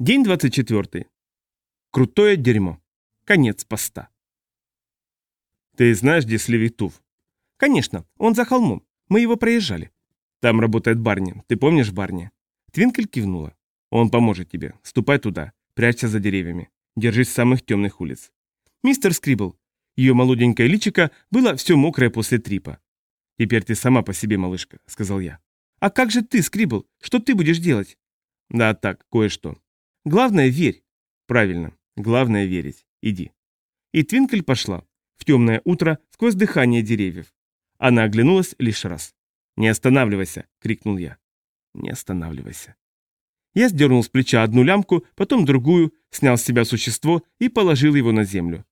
День 24. Крутое дерьмо. Конец поста. Ты знаешь, где Сливитув? Конечно, он за холмом. Мы его проезжали. Там работает Барни. Ты помнишь Барни? Твинкель кивнула. Он поможет тебе. Ступай туда. Прячься за деревьями. Держись с самых темных улиц. Мистер Скрибл. Ее молоденькое личико было все мокрое после трипа. «Теперь ты сама по себе, малышка», — сказал я. «А как же ты, Скрибл? Что ты будешь делать?» «Да так, кое-что. Главное, верь. Правильно. Главное верить. Иди. И Твинкель пошла. В темное утро, сквозь дыхание деревьев. Она оглянулась лишь раз. «Не останавливайся!» — крикнул я. «Не останавливайся!» Я сдернул с плеча одну лямку, потом другую, снял с себя существо и положил его на землю.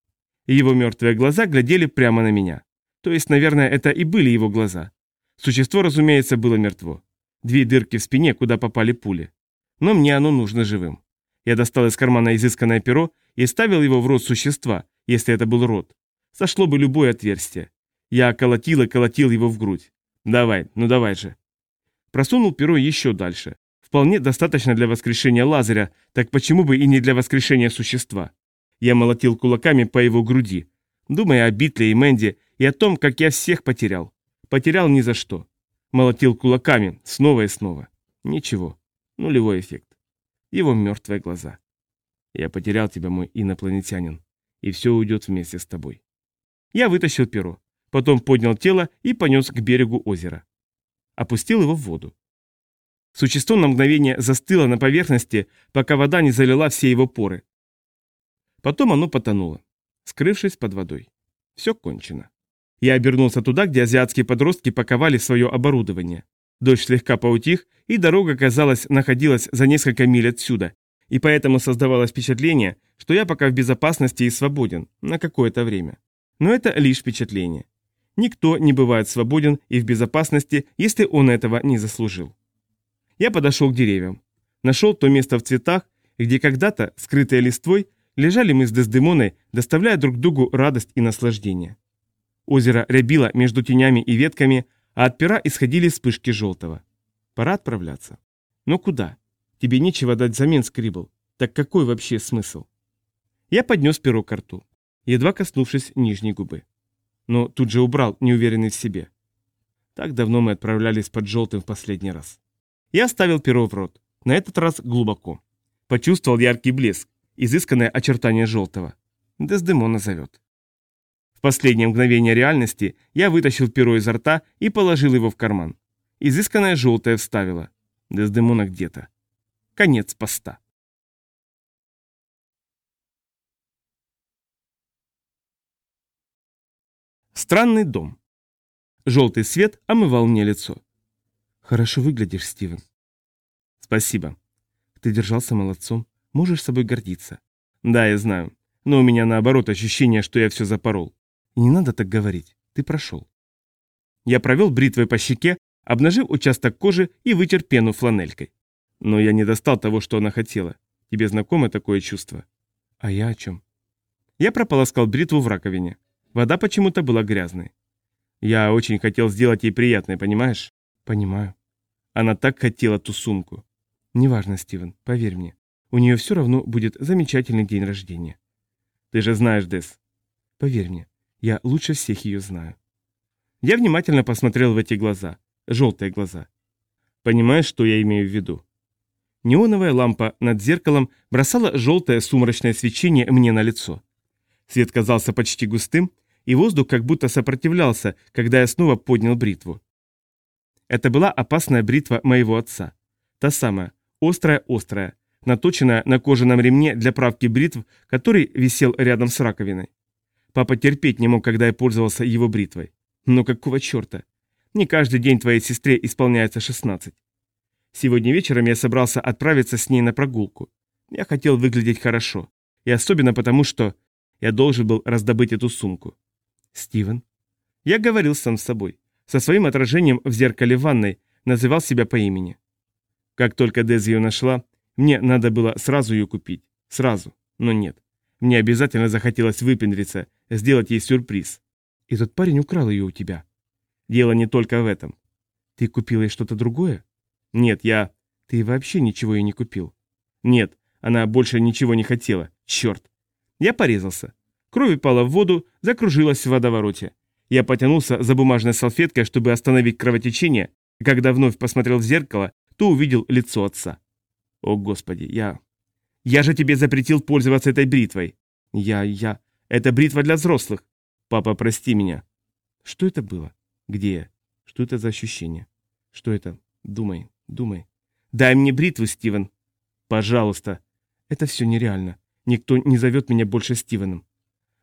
Его мертвые глаза глядели прямо на меня. То есть, наверное, это и были его глаза. Существо, разумеется, было мертво. Две дырки в спине, куда попали пули. Но мне оно нужно живым. Я достал из кармана изысканное перо и ставил его в рот существа, если это был рот. Сошло бы любое отверстие. Я колотил и колотил его в грудь. Давай, ну давай же. Просунул перо еще дальше. Вполне достаточно для воскрешения Лазаря, так почему бы и не для воскрешения существа? Я молотил кулаками по его груди, думая о Битле и Мэнди и о том, как я всех потерял. Потерял ни за что. Молотил кулаками снова и снова. Ничего. Нулевой эффект его мертвые глаза. «Я потерял тебя, мой инопланетянин, и все уйдет вместе с тобой». Я вытащил перо, потом поднял тело и понес к берегу озера. Опустил его в воду. Существо на мгновение застыло на поверхности, пока вода не залила все его поры. Потом оно потонуло, скрывшись под водой. Все кончено. Я обернулся туда, где азиатские подростки паковали свое оборудование. Дождь слегка поутих, и дорога, казалось, находилась за несколько миль отсюда, и поэтому создавалось впечатление, что я пока в безопасности и свободен, на какое-то время. Но это лишь впечатление. Никто не бывает свободен и в безопасности, если он этого не заслужил. Я подошел к деревьям. Нашел то место в цветах, где когда-то, скрытые листвой, лежали мы с Дездемоной, доставляя друг другу радость и наслаждение. Озеро рябило между тенями и ветками, а от пера исходили вспышки желтого. Пора отправляться. Но куда? Тебе нечего дать взамен, Скрибл. Так какой вообще смысл? Я поднес перо к рту, едва коснувшись нижней губы. Но тут же убрал, неуверенный в себе. Так давно мы отправлялись под желтым в последний раз. Я оставил перо в рот, на этот раз глубоко. Почувствовал яркий блеск, изысканное очертание желтого. Дездемона зовет. Последнее мгновение реальности я вытащил перо изо рта и положил его в карман. Изысканная желтая вставила. Дездемона где-то. Конец поста. Странный дом. Желтый свет омывал мне лицо. Хорошо выглядишь, Стивен. Спасибо. Ты держался молодцом. Можешь собой гордиться. Да, я знаю. Но у меня наоборот ощущение, что я все запорол. Не надо так говорить. Ты прошел. Я провел бритвой по щеке, обнажив участок кожи и вытер пену фланелькой. Но я не достал того, что она хотела. Тебе знакомо такое чувство? А я о чем? Я прополоскал бритву в раковине. Вода почему-то была грязной. Я очень хотел сделать ей приятное, понимаешь? Понимаю. Она так хотела ту сумку. Неважно, Стивен, поверь мне. У нее все равно будет замечательный день рождения. Ты же знаешь, Дес. Поверь мне, я лучше всех ее знаю. Я внимательно посмотрел в эти глаза, желтые глаза. Понимаешь, что я имею в виду? Неоновая лампа над зеркалом бросала желтое сумрачное свечение мне на лицо. Свет казался почти густым, и воздух как будто сопротивлялся, когда я снова поднял бритву. Это была опасная бритва моего отца. Та самая, острая-острая, наточенная на кожаном ремне для правки бритв, который висел рядом с раковиной. Папа терпеть не мог, когда я пользовался его бритвой. Но какого черта? Не каждый день твоей сестре исполняется 16. Сегодня вечером я собрался отправиться с ней на прогулку. Я хотел выглядеть хорошо. И особенно потому, что я должен был раздобыть эту сумку. Стивен. Я говорил сам с собой. Со своим отражением в зеркале ванной называл себя по имени. Как только Дез ее нашла, мне надо было сразу ее купить. Сразу. Но нет. Мне обязательно захотелось выпендриться, сделать ей сюрприз. И тот парень украл ее у тебя. Дело не только в этом. Ты купил ей что-то другое? Нет, я... Ты вообще ничего ей не купил. Нет, Она больше ничего не хотела. Черт. Я порезался. Кровь упала в воду, закружилась в водовороте. Я потянулся за бумажной салфеткой, чтобы остановить кровотечение, и когда вновь посмотрел в зеркало, то увидел лицо отца. О, Господи, я... Я же тебе запретил пользоваться этой бритвой. Я, я... Это бритва для взрослых. Папа, прости меня. Что это было? Где я? Что это за ощущение? Что это? Думай, думай. Дай мне бритву, Стивен. Пожалуйста. Это все нереально. Никто не зовет меня больше Стивеном.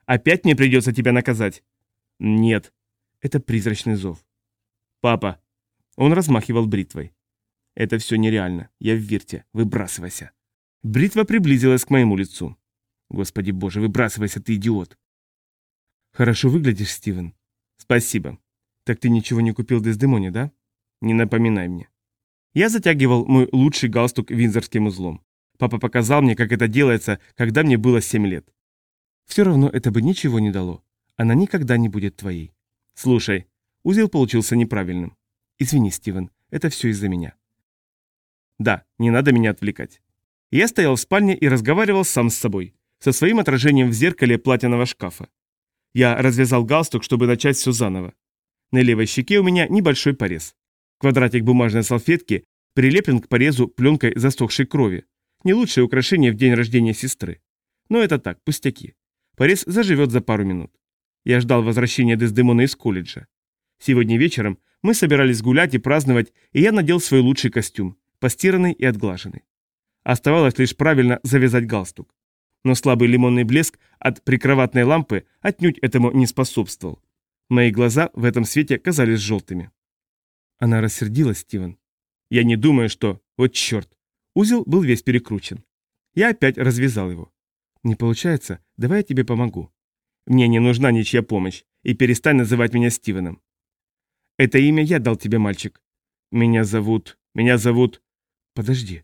Опять мне придется тебя наказать? Нет. Это призрачный зов. Папа. Он размахивал бритвой. Это все нереально. Я в вирте. Выбрасывайся. Бритва приблизилась к моему лицу. Господи боже, выбрасывайся, ты идиот. Хорошо выглядишь, Стивен. Спасибо. Так ты ничего не купил Дездемоне, да? Не напоминай мне. Я затягивал мой лучший галстук винзорским узлом. Папа показал мне, как это делается, когда мне было 7 лет. Все равно это бы ничего не дало. Она никогда не будет твоей. Слушай, узел получился неправильным. Извини, Стивен, это все из-за меня. Да, не надо меня отвлекать. Я стоял в спальне и разговаривал сам с собой, со своим отражением в зеркале платинового шкафа. Я развязал галстук, чтобы начать все заново. На левой щеке у меня небольшой порез. Квадратик бумажной салфетки прилеплен к порезу пленкой засохшей крови. Не лучшее украшение в день рождения сестры. Но это так, пустяки. Порез заживет за пару минут. Я ждал возвращения Дездемона из колледжа. Сегодня вечером мы собирались гулять и праздновать, и я надел свой лучший костюм, постиранный и отглаженный. Оставалось лишь правильно завязать галстук. Но слабый лимонный блеск от прикроватной лампы отнюдь этому не способствовал. Мои глаза в этом свете казались желтыми. Она рассердилась, Стивен. Я не думаю, что... Вот черт. Узел был весь перекручен. Я опять развязал его. Не получается? Давай я тебе помогу. Мне не нужна ничья помощь, и перестань называть меня Стивеном. Это имя я дал тебе, мальчик. Меня зовут... Меня зовут... Подожди.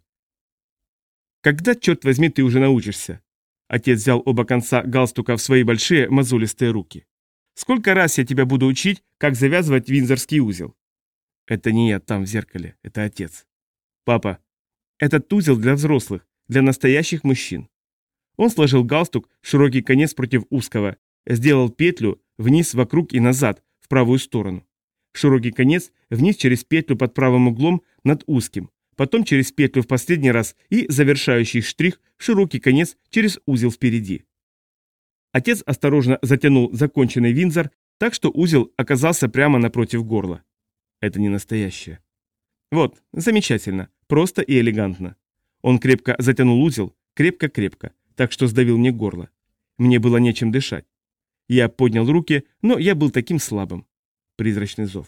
Когда, черт возьми, ты уже научишься? Отец взял оба конца галстука в свои большие мозолистые руки. Сколько раз я тебя буду учить, как завязывать винзорский узел? Это не я там в зеркале, это отец. Папа, этот узел для взрослых, для настоящих мужчин. Он сложил галстук, широкий конец против узкого, сделал петлю вниз, вокруг и назад, в правую сторону. Широкий конец вниз через петлю под правым углом над узким, потом через петлю в последний раз и завершающий штрих широкий конец через узел впереди. Отец осторожно затянул законченный винзор, так что узел оказался прямо напротив горла. Это не настоящее. Вот, замечательно, просто и элегантно. Он крепко затянул узел, крепко-крепко, так что сдавил мне горло. Мне было нечем дышать. Я поднял руки, но я был таким слабым. Призрачный зов.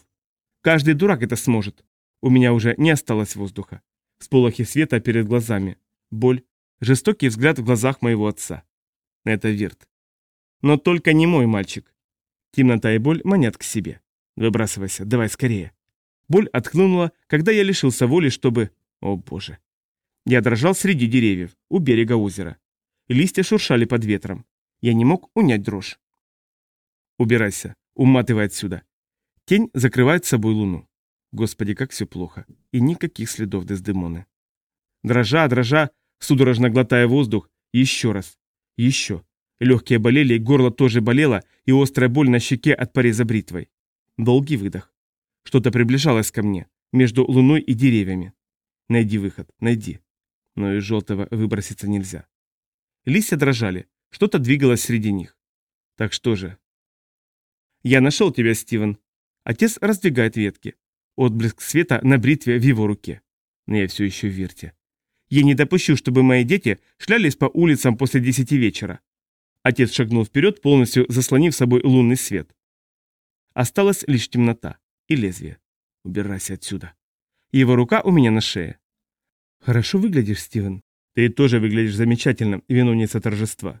Каждый дурак это сможет. У меня уже не осталось воздуха. Сполохи света перед глазами. Боль. Жестокий взгляд в глазах моего отца. Это Вирт. Но только не мой мальчик. Темнота и боль манят к себе. Выбрасывайся, давай скорее. Боль отхлынула, когда я лишился воли, чтобы... О боже. Я дрожал среди деревьев, у берега озера. Листья шуршали под ветром. Я не мог унять дрожь. Убирайся, уматывай отсюда. Тень закрывает собой луну. Господи, как все плохо. И никаких следов Дездемоны. Дрожа, дрожа, судорожно глотая воздух, еще раз. Еще. Легкие болели, горло тоже болело, и острая боль на щеке от пореза бритвой. Долгий выдох. Что-то приближалось ко мне, между луной и деревьями. Найди выход, найди. Но из желтого выброситься нельзя. Листья дрожали, что-то двигалось среди них. Так что же? Я нашел тебя, Стивен. Отец раздвигает ветки. Отблеск света на бритве в его руке. Но я все еще в верте. Я не допущу, чтобы мои дети шлялись по улицам после десяти вечера. Отец шагнул вперед, полностью заслонив собой лунный свет. Осталась лишь темнота и лезвие. Убирайся отсюда. Его рука у меня на шее. Хорошо выглядишь, Стивен. Ты тоже выглядишь замечательно, виновница торжества.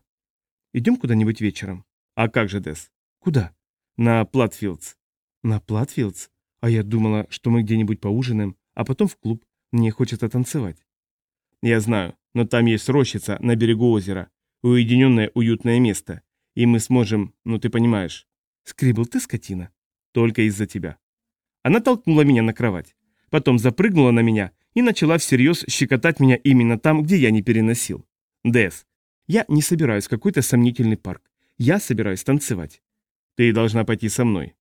Идем куда-нибудь вечером. А как же, Дес? Куда? На Платфилдс. На Платфилдс? А я думала, что мы где-нибудь поужинаем, а потом в клуб. Мне хочется танцевать. Я знаю, но там есть рощица на берегу озера. Уединенное уютное место. И мы сможем, ну ты понимаешь. Скрибл, ты скотина. Только из-за тебя. Она толкнула меня на кровать. Потом запрыгнула на меня и начала всерьез щекотать меня именно там, где я не переносил. Дэс, я не собираюсь в какой-то сомнительный парк. Я собираюсь танцевать. Ты должна пойти со мной.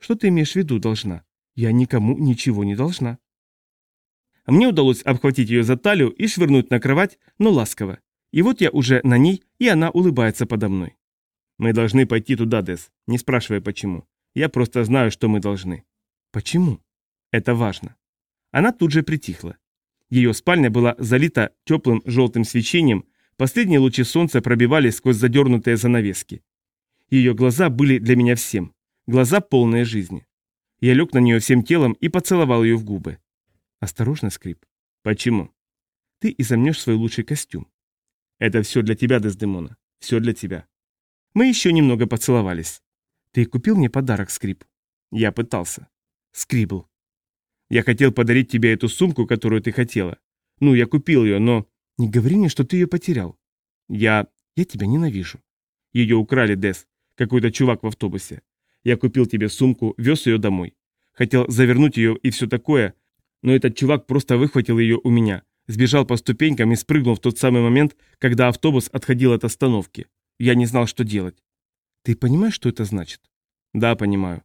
Что ты имеешь в виду должна? Я никому ничего не должна. Мне удалось обхватить ее за талию и швырнуть на кровать, но ласково. И вот я уже на ней, и она улыбается подо мной. Мы должны пойти туда, Дес, не спрашивай почему. Я просто знаю, что мы должны. Почему? Это важно. Она тут же притихла. Ее спальня была залита теплым желтым свечением, последние лучи солнца пробивались сквозь задернутые занавески. Ее глаза были для меня всем. Глаза полные жизни. Я лег на нее всем телом и поцеловал ее в губы. Осторожно, Скрип. Почему? Ты изомнешь свой лучший костюм. Это все для тебя, Дездемона. Все для тебя. Мы еще немного поцеловались. Ты купил мне подарок, Скрип? Я пытался. Скрибл. Я хотел подарить тебе эту сумку, которую ты хотела. Ну, я купил ее, но... Не говори мне, что ты ее потерял. Я... Я тебя ненавижу. Ее украли, Дес. Какой-то чувак в автобусе. Я купил тебе сумку, вез ее домой. Хотел завернуть ее и все такое, но этот чувак просто выхватил ее у меня, сбежал по ступенькам и спрыгнул в тот самый момент, когда автобус отходил от остановки. Я не знал, что делать. Ты понимаешь, что это значит? Да, понимаю.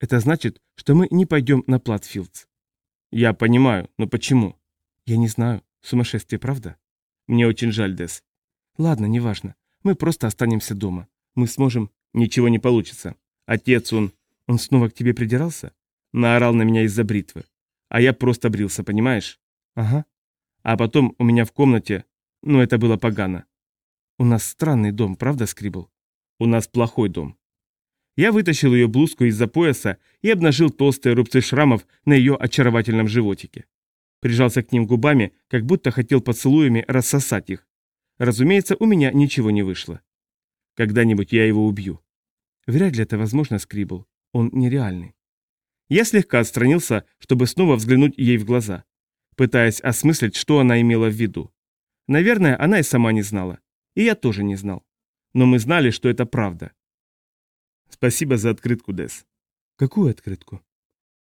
Это значит, что мы не пойдем на Платфилдс. Я понимаю, но почему? Я не знаю. Сумасшествие, правда? Мне очень жаль, Дес. Ладно, неважно. Мы просто останемся дома. Мы сможем... Ничего не получится. Отец, он... Он снова к тебе придирался? Наорал на меня из-за бритвы. А я просто брился, понимаешь? Ага. А потом у меня в комнате... Ну, это было погано. У нас странный дом, правда, Скрибл? У нас плохой дом. Я вытащил ее блузку из-за пояса и обнажил толстые рубцы шрамов на ее очаровательном животике. Прижался к ним губами, как будто хотел поцелуями рассосать их. Разумеется, у меня ничего не вышло. Когда-нибудь я его убью. Вряд ли это возможно, Скрибл. Он нереальный. Я слегка отстранился, чтобы снова взглянуть ей в глаза, пытаясь осмыслить, что она имела в виду. Наверное, она и сама не знала. И я тоже не знал. Но мы знали, что это правда. Спасибо за открытку, Дес. Какую открытку?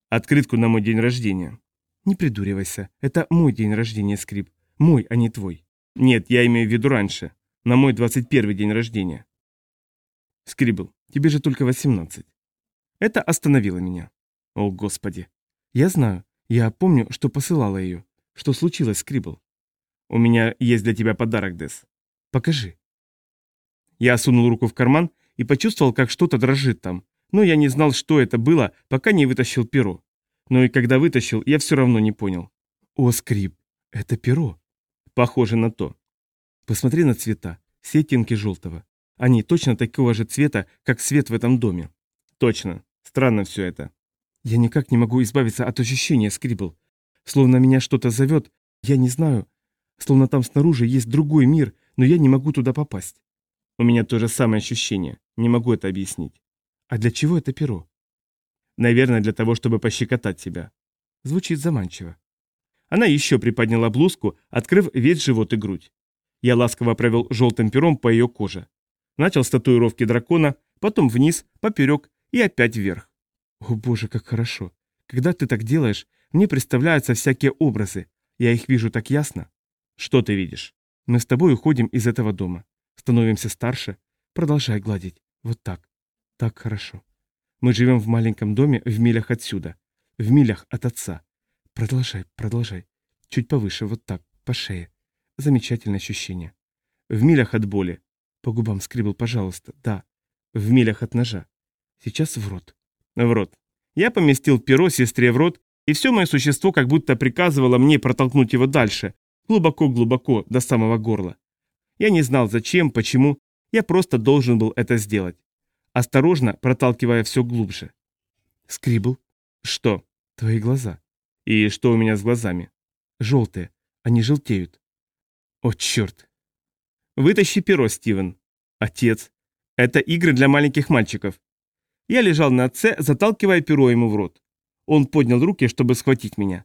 Открытку на мой день рождения. Не придуривайся. Это мой день рождения, Скрип. Мой, а не твой. Нет, я имею в виду раньше. На мой 21 день рождения. Скрибл, тебе же только 18. Это остановило меня. О, Господи. Я знаю. Я помню, что посылала ее. Что случилось, Скрибл? У меня есть для тебя подарок, Дес. Покажи. Я сунул руку в карман и почувствовал, как что-то дрожит там. Но я не знал, что это было, пока не вытащил перо. Но и когда вытащил, я все равно не понял. О, Скриб, это перо. Похоже на то. Посмотри на цвета, все оттенки желтого. Они точно такого же цвета, как свет в этом доме. Точно. Странно все это. Я никак не могу избавиться от ощущения, Скрибл. Словно меня что-то зовет, я не знаю. Словно там снаружи есть другой мир, но я не могу туда попасть. У меня то же самое ощущение. Не могу это объяснить. А для чего это перо? Наверное, для того, чтобы пощекотать себя. Звучит заманчиво. Она еще приподняла блузку, открыв весь живот и грудь. Я ласково провел желтым пером по ее коже. Начал с татуировки дракона, потом вниз, поперек и опять вверх. О боже, как хорошо. Когда ты так делаешь, мне представляются всякие образы. Я их вижу так ясно. Что ты видишь? Мы с тобой уходим из этого дома. Становимся старше. Продолжай гладить. Вот так. Так хорошо. Мы живем в маленьком доме в милях отсюда. В милях от отца. Продолжай, продолжай. Чуть повыше, вот так, по шее. Замечательное ощущение. В милях от боли. По губам скрибл, пожалуйста. Да. В милях от ножа. Сейчас в рот. В рот. Я поместил перо сестре в рот, и все мое существо как будто приказывало мне протолкнуть его дальше, глубоко-глубоко, до самого горла. Я не знал зачем, почему, я просто должен был это сделать. Осторожно, проталкивая все глубже. Скрибл. Что? Твои глаза. И что у меня с глазами? Желтые. Они желтеют. О, черт. Вытащи перо, Стивен. Отец. Это игры для маленьких мальчиков. Я лежал на отце, заталкивая перо ему в рот. Он поднял руки, чтобы схватить меня.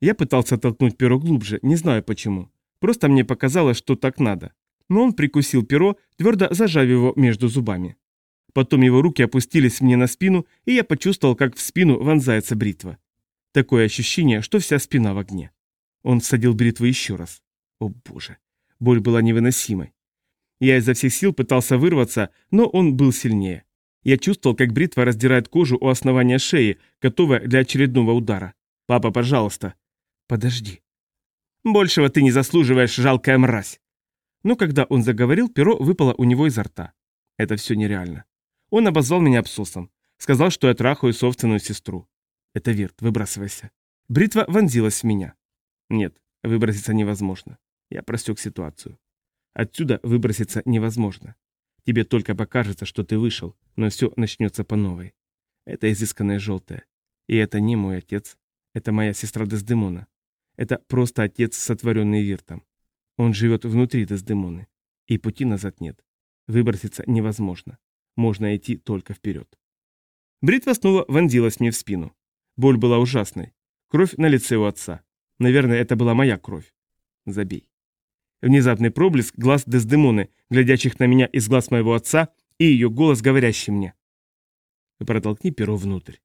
Я пытался толкнуть перо глубже, не знаю почему. Просто мне показалось, что так надо. Но он прикусил перо, твердо зажав его между зубами. Потом его руки опустились мне на спину, и я почувствовал, как в спину вонзается бритва. Такое ощущение, что вся спина в огне. Он всадил бритву еще раз. О боже. Боль была невыносимой. Я изо всех сил пытался вырваться, но он был сильнее. Я чувствовал, как бритва раздирает кожу у основания шеи, готовая для очередного удара. «Папа, пожалуйста». «Подожди». «Большего ты не заслуживаешь, жалкая мразь». Но когда он заговорил, перо выпало у него изо рта. Это все нереально. Он обозвал меня абсосом. Сказал, что я трахаю собственную сестру. Это Вирт, выбрасывайся. Бритва вонзилась в меня. Нет, выброситься невозможно. Я простек ситуацию. Отсюда выброситься невозможно. Тебе только покажется, что ты вышел, но все начнется по новой. Это изысканное желтое. И это не мой отец. Это моя сестра Дездемона. Это просто отец, сотворенный Виртом. Он живет внутри Дездемоны. И пути назад нет. Выброситься невозможно. Можно идти только вперед. Бритва снова вонзилась мне в спину. Боль была ужасной. Кровь на лице у отца. Наверное, это была моя кровь. Забей. Внезапный проблеск глаз Дездемоны, глядящих на меня из глаз моего отца, и ее голос, говорящий мне. Протолкни перо внутрь.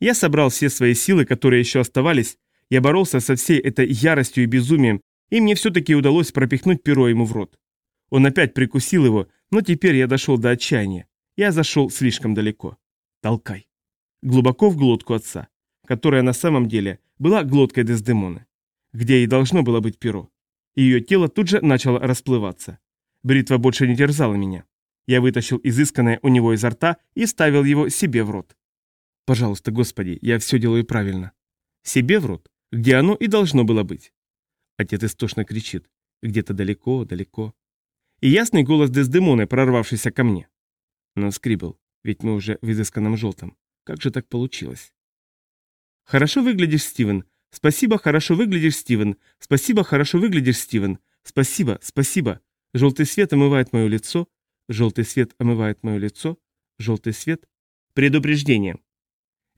Я собрал все свои силы, которые еще оставались, я боролся со всей этой яростью и безумием, и мне все-таки удалось пропихнуть перо ему в рот. Он опять прикусил его, но теперь я дошел до отчаяния. Я зашел слишком далеко. Толкай. Глубоко в глотку отца, которая на самом деле была глоткой Дездемоны, где и должно было быть перо. Ее тело тут же начало расплываться. Бритва больше не терзала меня. Я вытащил изысканное у него изо рта и ставил его себе в рот. Пожалуйста, Господи, я все делаю правильно. Себе в рот, где оно и должно было быть. Отец истошно кричит. Где-то далеко, далеко. И ясный голос Дездемоны, прорвавшийся ко мне. Но скрибл, ведь мы уже в изысканном желтом. Как же так получилось? Хорошо выглядишь, Стивен. Спасибо, хорошо выглядишь, Стивен. Спасибо, хорошо выглядишь, Стивен. Спасибо, спасибо. Желтый свет омывает мое лицо. Желтый свет омывает мое лицо. Желтый свет. Предупреждение.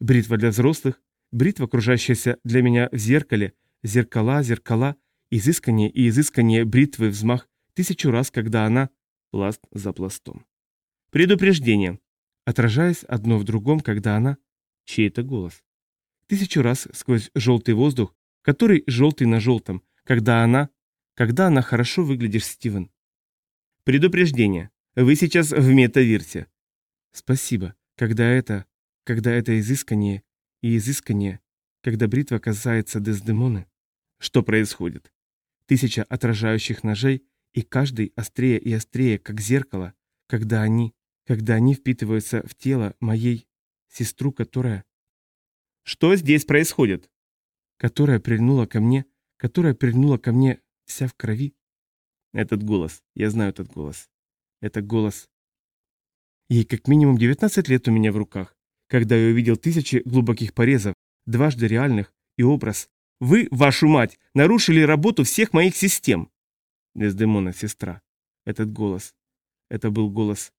Бритва для взрослых. Бритва, кружащаяся для меня в зеркале. Зеркала, зеркала. Изыскание и изыскание бритвы взмах тысячу раз, когда она пласт за пластом. Предупреждение. Отражаясь одно в другом, когда она чей-то голос тысячу раз сквозь желтый воздух, который желтый на желтом, когда она... Когда она хорошо выглядишь, Стивен. Предупреждение. Вы сейчас в метавирте. Спасибо. Когда это... Когда это изыскание и изыскание, когда бритва касается Дездемоны. Что происходит? Тысяча отражающих ножей, и каждый острее и острее, как зеркало, когда они... Когда они впитываются в тело моей сестру, которая... Что здесь происходит? Которая прильнула ко мне, которая прильнула ко мне вся в крови. Этот голос, я знаю этот голос. Это голос. Ей как минимум 19 лет у меня в руках, когда я увидел тысячи глубоких порезов, дважды реальных, и образ. Вы, вашу мать, нарушили работу всех моих систем. Дездемона, сестра. Этот голос. Это был голос.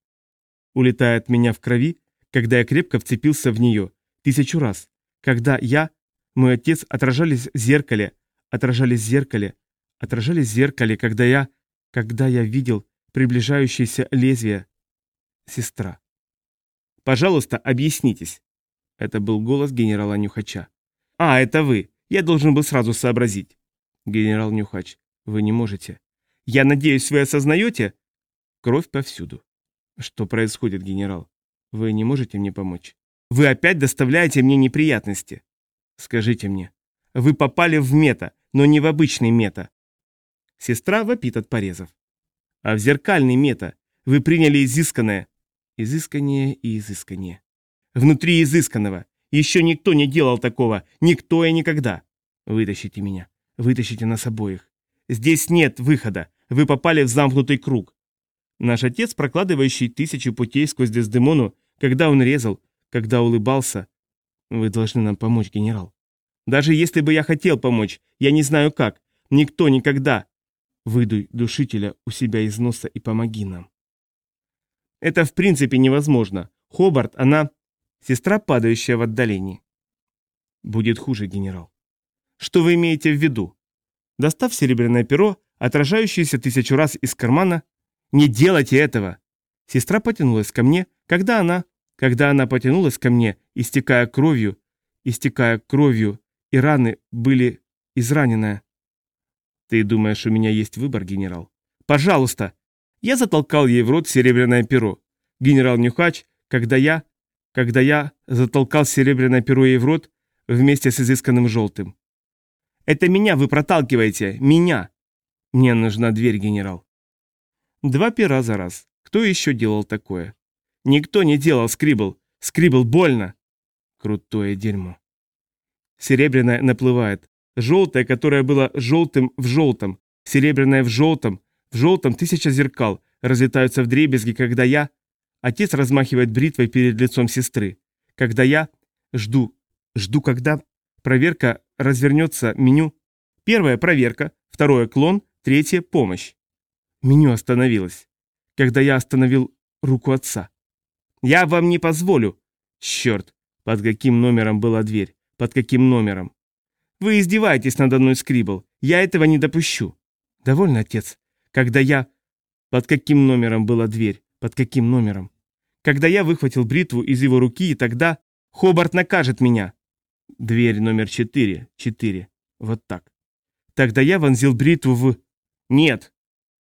Улетая от меня в крови, когда я крепко вцепился в нее. Тысячу раз. Когда я, мой отец отражались в зеркале, отражались в зеркале, отражались в зеркале, когда я, когда я видел приближающееся лезвие. Сестра. Пожалуйста, объяснитесь. Это был голос генерала Нюхача. А, это вы. Я должен был сразу сообразить. Генерал Нюхач, вы не можете. Я надеюсь, вы осознаете? Кровь повсюду. Что происходит, генерал? Вы не можете мне помочь? Вы опять доставляете мне неприятности. Скажите мне, вы попали в мета, но не в обычный мета. Сестра вопит от порезов. А в зеркальный мета вы приняли изысканное. Изыскание и изыскание. Внутри изысканного. Еще никто не делал такого. Никто и никогда. Вытащите меня. Вытащите нас обоих. Здесь нет выхода. Вы попали в замкнутый круг. Наш отец, прокладывающий тысячи путей сквозь Дездемону, когда он резал, когда улыбался. Вы должны нам помочь, генерал. Даже если бы я хотел помочь, я не знаю как. Никто никогда. Выдуй душителя у себя из носа и помоги нам. Это в принципе невозможно. Хобарт, она... Сестра, падающая в отдалении. Будет хуже, генерал. Что вы имеете в виду? Достав серебряное перо, отражающееся тысячу раз из кармана, не делайте этого. Сестра потянулась ко мне, когда она, когда она потянулась ко мне, истекая кровью, истекая кровью, и раны были израненная. Ты думаешь, у меня есть выбор, генерал? Пожалуйста!» Я затолкал ей в рот серебряное перо. Генерал Нюхач, когда я... Когда я затолкал серебряное перо ей в рот вместе с изысканным желтым. «Это меня вы проталкиваете! Меня!» «Мне нужна дверь, генерал». Два пера за раз. Кто еще делал такое? Никто не делал скрибл. Скрибл больно. Крутое дерьмо. Серебряное наплывает. Желтое, которое было желтым в желтом. Серебряное в желтом. В желтом тысяча зеркал. Разлетаются в дребезги, когда я... Отец размахивает бритвой перед лицом сестры. Когда я... Жду. Жду, когда... Проверка развернется меню. Первая проверка, второе клон, третье помощь. Меню остановилось. Когда я остановил руку отца. Я вам не позволю. Черт, под каким номером была дверь? Под каким номером? Вы издеваетесь надо мной, Скрибл. Я этого не допущу. Довольно, отец. Когда я... Под каким номером была дверь? Под каким номером? Когда я выхватил бритву из его руки, и тогда... Хобарт накажет меня. Дверь номер четыре. Четыре. Вот так. Тогда я вонзил бритву в... Нет.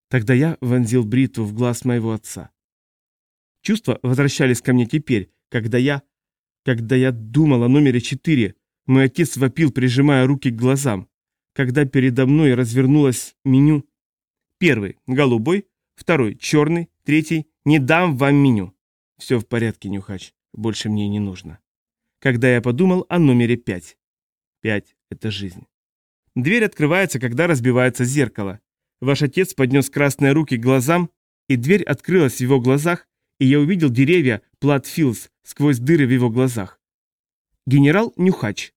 Тогда я вонзил бритву в глаз моего отца. Чувства возвращались ко мне теперь, когда я... Когда я думал о номере четыре, мой отец вопил, прижимая руки к глазам. Когда передо мной развернулось меню... Первый – голубой, второй – черный, третий – не дам вам меню. Все в порядке, Нюхач, больше мне не нужно. Когда я подумал о номере пять. Пять – это жизнь. Дверь открывается, когда разбивается зеркало. Ваш отец поднес красные руки к глазам, и дверь открылась в его глазах, и я увидел деревья Платфилдс сквозь дыры в его глазах. Генерал Нюхач.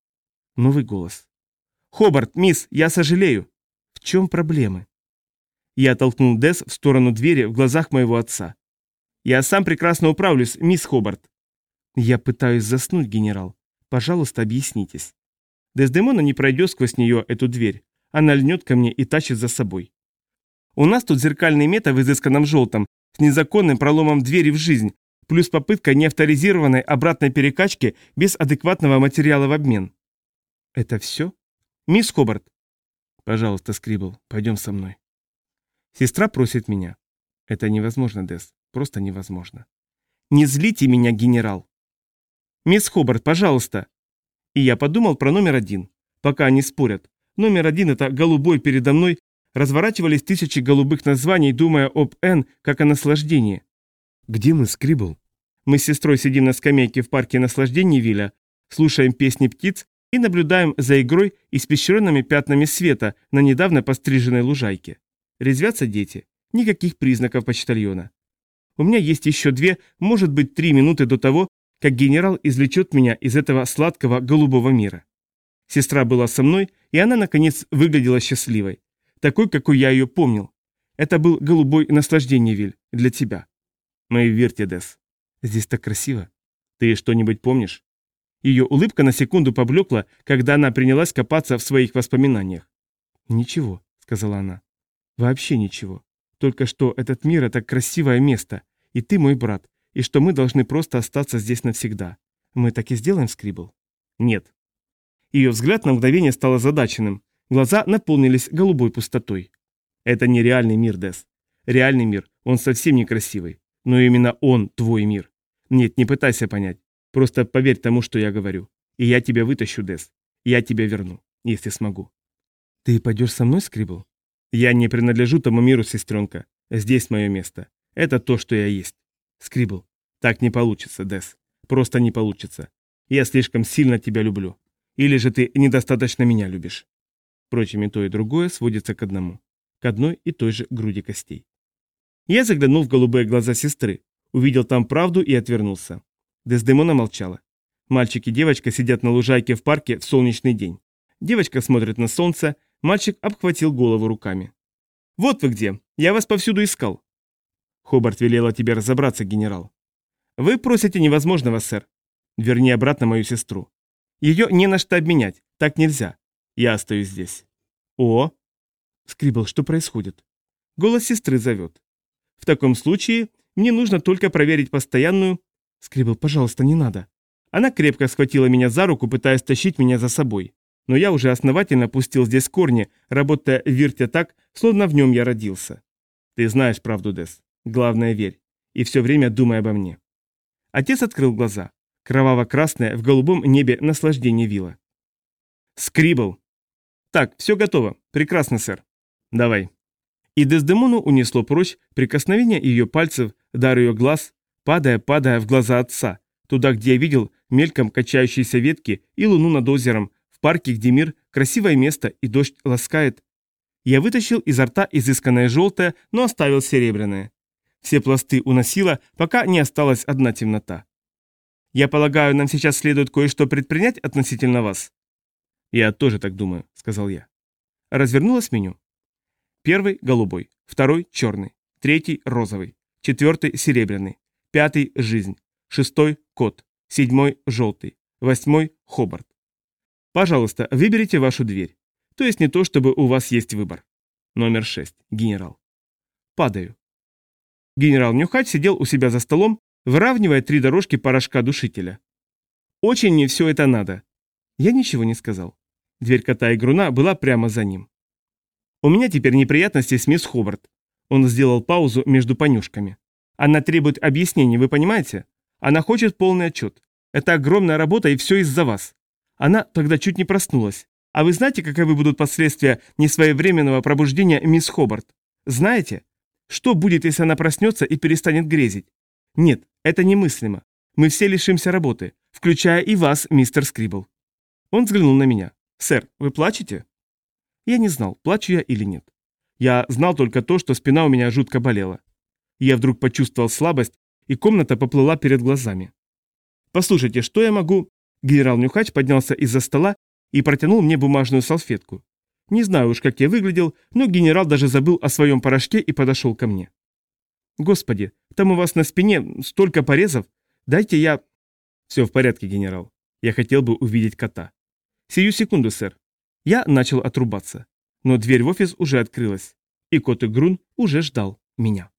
Новый голос. «Хобарт, мисс, я сожалею». В чем проблемы? Я толкнул Дес в сторону двери в глазах моего отца. «Я сам прекрасно управлюсь, мисс Хобарт». «Я пытаюсь заснуть, генерал. Пожалуйста, объяснитесь». Дездемона не пройдет сквозь нее эту дверь. Она льнет ко мне и тащит за собой. У нас тут зеркальный мета в изысканном желтом, незаконным проломом двери в жизнь, плюс попытка неавторизированной обратной перекачки без адекватного материала в обмен. Это все? Мисс Хобарт. Пожалуйста, Скрибл, пойдем со мной. Сестра просит меня. Это невозможно, Дес, просто невозможно. Не злите меня, генерал. Мисс Хобарт, пожалуйста. И я подумал про номер один. Пока они спорят. Номер один это голубой передо мной разворачивались тысячи голубых названий, думая об Н как о наслаждении. «Где мы, Скрибл?» Мы с сестрой сидим на скамейке в парке наслаждений Виля, слушаем песни птиц и наблюдаем за игрой испещренными пятнами света на недавно постриженной лужайке. Резвятся дети. Никаких признаков почтальона. У меня есть еще две, может быть, три минуты до того, как генерал извлечет меня из этого сладкого голубого мира. Сестра была со мной, и она, наконец, выглядела счастливой такой, какой я ее помнил. Это был голубой наслаждение, Виль, для тебя. Мои Виртидес. Здесь так красиво. Ты что-нибудь помнишь? Ее улыбка на секунду поблекла, когда она принялась копаться в своих воспоминаниях. «Ничего», — сказала она. «Вообще ничего. Только что этот мир — это красивое место, и ты мой брат, и что мы должны просто остаться здесь навсегда. Мы так и сделаем, Скрибл?» «Нет». Ее взгляд на мгновение стал озадаченным, Глаза наполнились голубой пустотой. Это не реальный мир, Дес. Реальный мир, он совсем некрасивый. Но именно он твой мир. Нет, не пытайся понять. Просто поверь тому, что я говорю. И я тебя вытащу, Дес. Я тебя верну, если смогу. Ты пойдешь со мной, Скрибл? Я не принадлежу тому миру, сестренка. Здесь мое место. Это то, что я есть. Скрибл. Так не получится, Дес. Просто не получится. Я слишком сильно тебя люблю. Или же ты недостаточно меня любишь. Впрочем, и то, и другое сводится к одному. К одной и той же груди костей. Я заглянул в голубые глаза сестры, увидел там правду и отвернулся. Дездемона молчала. Мальчик и девочка сидят на лужайке в парке в солнечный день. Девочка смотрит на солнце, мальчик обхватил голову руками. «Вот вы где! Я вас повсюду искал!» Хобарт велела тебе разобраться, генерал. «Вы просите невозможного, сэр. Верни обратно мою сестру. Ее не на что обменять, так нельзя. Я остаюсь здесь. О! Скрибл, что происходит? Голос сестры зовет. В таком случае мне нужно только проверить постоянную... Скрибл, пожалуйста, не надо. Она крепко схватила меня за руку, пытаясь тащить меня за собой. Но я уже основательно пустил здесь корни, работая в вирте так, словно в нем я родился. Ты знаешь правду, Дес. Главное, верь. И все время думай обо мне. Отец открыл глаза. Кроваво-красное в голубом небе наслаждение вилла. Скрибл. Так, все готово. Прекрасно, сэр. Давай. И Дездемону унесло прочь прикосновение ее пальцев, дар ее глаз, падая, падая в глаза отца, туда, где я видел мельком качающиеся ветки и луну над озером, в парке, где мир, красивое место и дождь ласкает. Я вытащил изо рта изысканное желтое, но оставил серебряное. Все пласты уносило, пока не осталась одна темнота. «Я полагаю, нам сейчас следует кое-что предпринять относительно вас?» «Я тоже так думаю», — сказал я. Развернулось меню. Первый – голубой, второй – черный, третий – розовый, четвертый – серебряный, пятый – жизнь, шестой – кот, седьмой – желтый, восьмой – хобарт. Пожалуйста, выберите вашу дверь. То есть не то, чтобы у вас есть выбор. Номер шесть. Генерал. Падаю. Генерал Нюхач сидел у себя за столом, выравнивая три дорожки порошка душителя. «Очень мне все это надо». Я ничего не сказал. Дверь кота и груна была прямо за ним. «У меня теперь неприятности с мисс Ховард». Он сделал паузу между понюшками. «Она требует объяснений, вы понимаете? Она хочет полный отчет. Это огромная работа и все из-за вас. Она тогда чуть не проснулась. А вы знаете, каковы будут последствия несвоевременного пробуждения мисс Хобарт? Знаете? Что будет, если она проснется и перестанет грезить? Нет, это немыслимо. Мы все лишимся работы, включая и вас, мистер Скрибл. Он взглянул на меня. «Сэр, вы плачете?» Я не знал, плачу я или нет. Я знал только то, что спина у меня жутко болела. Я вдруг почувствовал слабость, и комната поплыла перед глазами. «Послушайте, что я могу...» Генерал Нюхач поднялся из-за стола и протянул мне бумажную салфетку. Не знаю уж, как я выглядел, но генерал даже забыл о своем порошке и подошел ко мне. «Господи, там у вас на спине столько порезов. Дайте я...» «Все в порядке, генерал. Я хотел бы увидеть кота». «Сию секунду, сэр». Я начал отрубаться. Но дверь в офис уже открылась, и кот Игрун уже ждал меня.